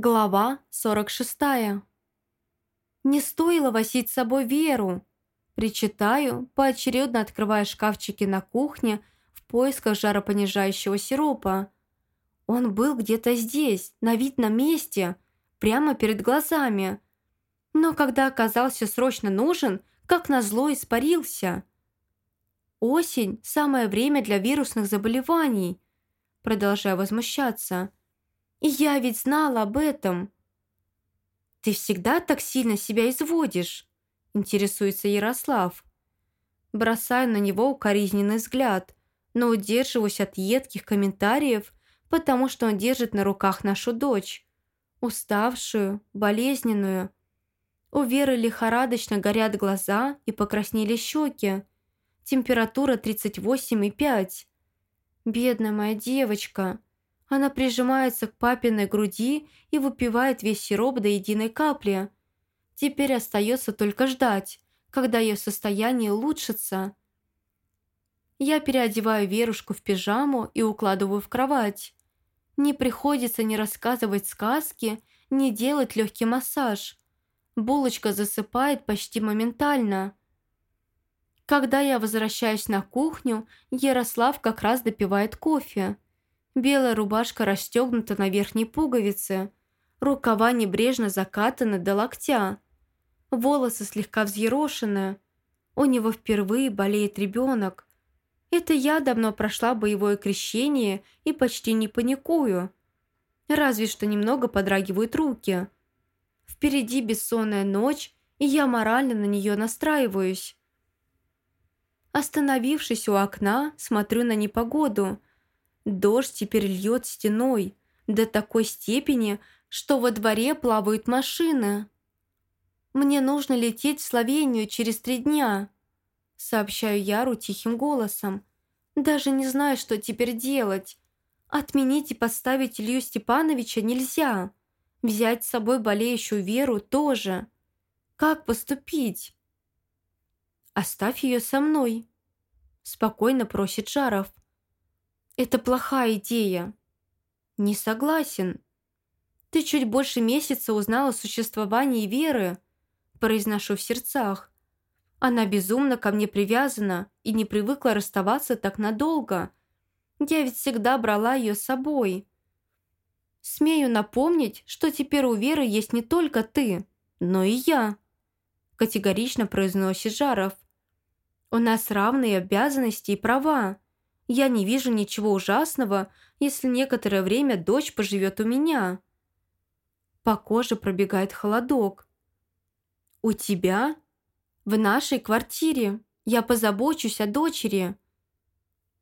Глава 46. Не стоило возить с собой Веру. Причитаю, поочередно открывая шкафчики на кухне в поисках жаропонижающего сиропа. Он был где-то здесь, на видном месте, прямо перед глазами. Но когда оказался срочно нужен, как назло испарился. Осень – самое время для вирусных заболеваний. Продолжаю возмущаться – и я ведь знала об этом. Ты всегда так сильно себя изводишь, интересуется Ярослав. Бросаю на него укоризненный взгляд, но удерживаюсь от едких комментариев, потому что он держит на руках нашу дочь. Уставшую, болезненную. У Веры лихорадочно горят глаза и покраснели щеки. Температура 38,5. Бедная моя девочка. Она прижимается к папиной груди и выпивает весь сироп до единой капли. Теперь остается только ждать, когда ее состояние улучшится. Я переодеваю Верушку в пижаму и укладываю в кровать. Не приходится ни рассказывать сказки, ни делать легкий массаж. Булочка засыпает почти моментально. Когда я возвращаюсь на кухню, Ярослав как раз допивает кофе. Белая рубашка расстегнута на верхней пуговице, рукава небрежно закатаны до локтя, волосы слегка взъерошены. У него впервые болеет ребенок. Это я давно прошла боевое крещение и почти не паникую. Разве что немного подрагивают руки. Впереди бессонная ночь, и я морально на нее настраиваюсь. Остановившись у окна, смотрю на непогоду – Дождь теперь льет стеной до такой степени, что во дворе плавают машины. «Мне нужно лететь в Словению через три дня», сообщаю Яру тихим голосом. «Даже не знаю, что теперь делать. Отменить и подставить Илью Степановича нельзя. Взять с собой болеющую Веру тоже. Как поступить?» «Оставь ее со мной», спокойно просит Жаров. Это плохая идея. Не согласен. Ты чуть больше месяца узнала о существовании Веры, произношу в сердцах. Она безумно ко мне привязана и не привыкла расставаться так надолго. Я ведь всегда брала ее с собой. Смею напомнить, что теперь у Веры есть не только ты, но и я. Категорично произносит Жаров. У нас равные обязанности и права. Я не вижу ничего ужасного, если некоторое время дочь поживет у меня. По коже пробегает холодок. У тебя? В нашей квартире. Я позабочусь о дочери.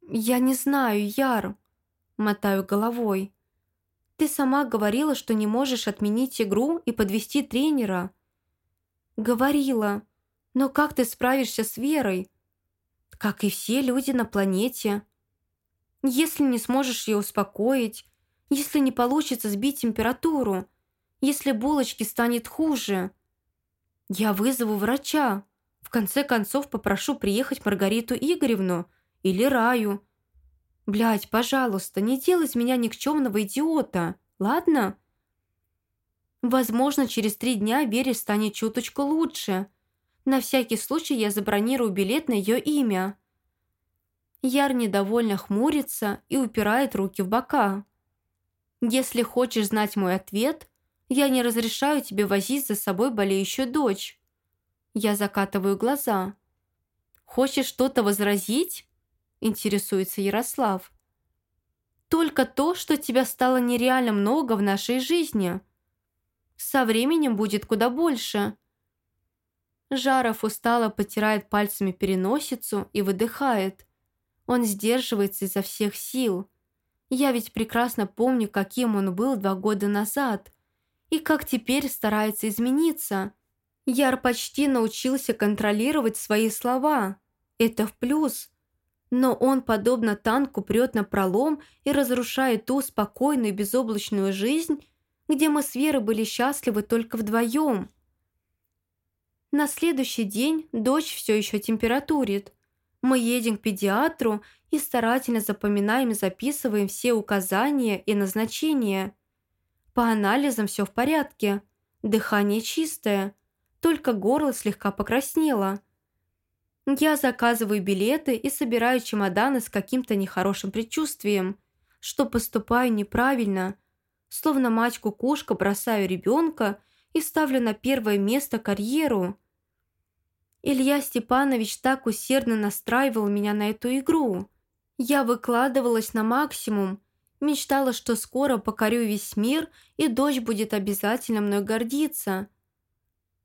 Я не знаю, Яр. Мотаю головой. Ты сама говорила, что не можешь отменить игру и подвести тренера. Говорила. Но как ты справишься с Верой? Как и все люди на планете. Если не сможешь ее успокоить, если не получится сбить температуру, если булочки станет хуже. Я вызову врача. В конце концов попрошу приехать Маргариту Игоревну или Раю. Блядь, пожалуйста, не делай из меня никчемного идиота, ладно? Возможно, через три дня Вере станет чуточку лучше. На всякий случай я забронирую билет на ее имя. Яр недовольно хмурится и упирает руки в бока. «Если хочешь знать мой ответ, я не разрешаю тебе возить за собой болеющую дочь». Я закатываю глаза. «Хочешь что-то возразить?» Интересуется Ярослав. «Только то, что тебя стало нереально много в нашей жизни. Со временем будет куда больше». Жаров устало потирает пальцами переносицу и выдыхает. Он сдерживается изо всех сил. Я ведь прекрасно помню, каким он был два года назад. И как теперь старается измениться. Яр почти научился контролировать свои слова. Это в плюс. Но он, подобно танку, прет на пролом и разрушает ту спокойную безоблачную жизнь, где мы с Верой были счастливы только вдвоем. На следующий день дочь все еще температурит. Мы едем к педиатру и старательно запоминаем и записываем все указания и назначения. По анализам все в порядке. Дыхание чистое. Только горло слегка покраснело. Я заказываю билеты и собираю чемоданы с каким-то нехорошим предчувствием, что поступаю неправильно, словно мать-кукушка бросаю ребенка и ставлю на первое место карьеру. Илья Степанович так усердно настраивал меня на эту игру. Я выкладывалась на максимум, мечтала, что скоро покорю весь мир, и дочь будет обязательно мной гордиться –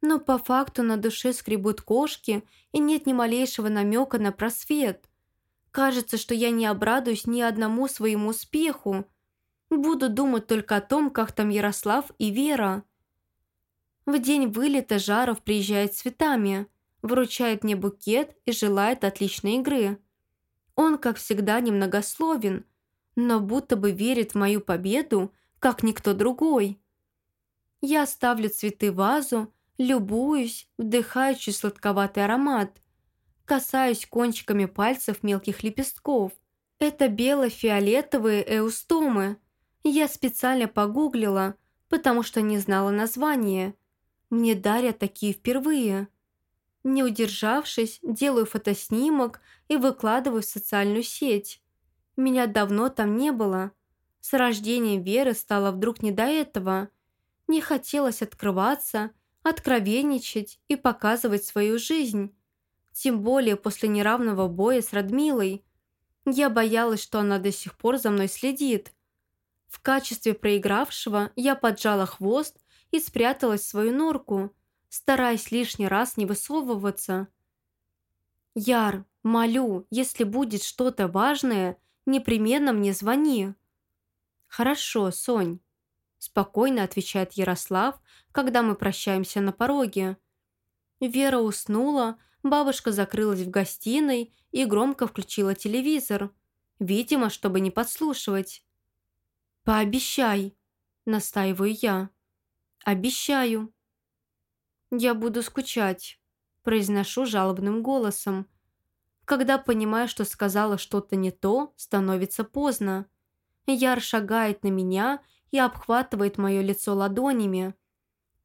но по факту на душе скребут кошки, и нет ни малейшего намека на просвет. Кажется, что я не обрадуюсь ни одному своему успеху. Буду думать только о том, как там Ярослав и Вера. В день вылета Жаров приезжает с цветами, вручает мне букет и желает отличной игры. Он, как всегда, немногословен, но будто бы верит в мою победу, как никто другой. Я ставлю цветы в вазу, Любуюсь, вдыхаю чуть сладковатый аромат. Касаюсь кончиками пальцев мелких лепестков. Это бело-фиолетовые эустомы. Я специально погуглила, потому что не знала названия. Мне дарят такие впервые. Не удержавшись, делаю фотоснимок и выкладываю в социальную сеть. Меня давно там не было. С рождением Веры стало вдруг не до этого. Не хотелось открываться откровенничать и показывать свою жизнь. Тем более после неравного боя с Радмилой. Я боялась, что она до сих пор за мной следит. В качестве проигравшего я поджала хвост и спряталась в свою норку, стараясь лишний раз не высовываться. «Яр, молю, если будет что-то важное, непременно мне звони». «Хорошо, Сонь», – спокойно отвечает Ярослав, когда мы прощаемся на пороге. Вера уснула, бабушка закрылась в гостиной и громко включила телевизор, видимо, чтобы не подслушивать. «Пообещай», – настаиваю я. «Обещаю». «Я буду скучать», – произношу жалобным голосом. Когда понимаю, что сказала что-то не то, становится поздно. Яр шагает на меня и обхватывает мое лицо ладонями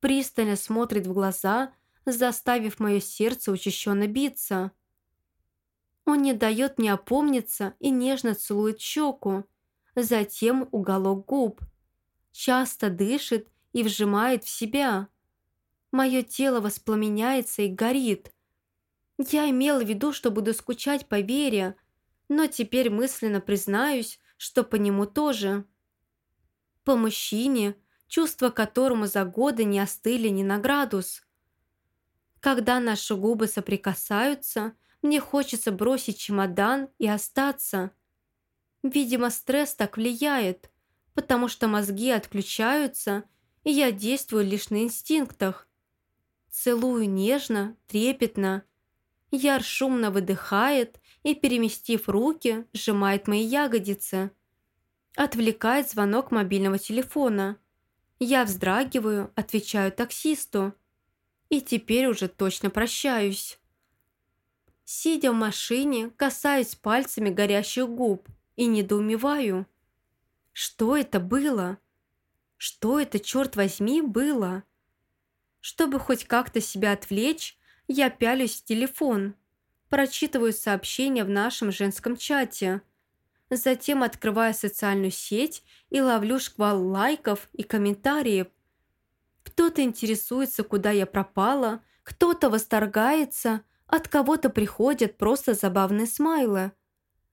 пристально смотрит в глаза, заставив мое сердце учащенно биться. Он не дает мне опомниться и нежно целует щеку, затем уголок губ. Часто дышит и вжимает в себя. Мое тело воспламеняется и горит. Я имела в виду, что буду скучать по Вере, но теперь мысленно признаюсь, что по нему тоже. По мужчине – чувства которому за годы не остыли ни на градус. Когда наши губы соприкасаются, мне хочется бросить чемодан и остаться. Видимо, стресс так влияет, потому что мозги отключаются, и я действую лишь на инстинктах. Целую нежно, трепетно. Яр шумно выдыхает и, переместив руки, сжимает мои ягодицы. Отвлекает звонок мобильного телефона – я вздрагиваю, отвечаю таксисту. И теперь уже точно прощаюсь. Сидя в машине, касаюсь пальцами горящих губ и недоумеваю. Что это было? Что это, черт возьми, было? Чтобы хоть как-то себя отвлечь, я пялюсь в телефон, прочитываю сообщения в нашем женском чате – Затем открываю социальную сеть и ловлю шквал лайков и комментариев. Кто-то интересуется, куда я пропала, кто-то восторгается, от кого-то приходят просто забавные смайлы.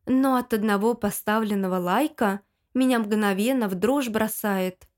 Но от одного поставленного лайка меня мгновенно в дрожь бросает –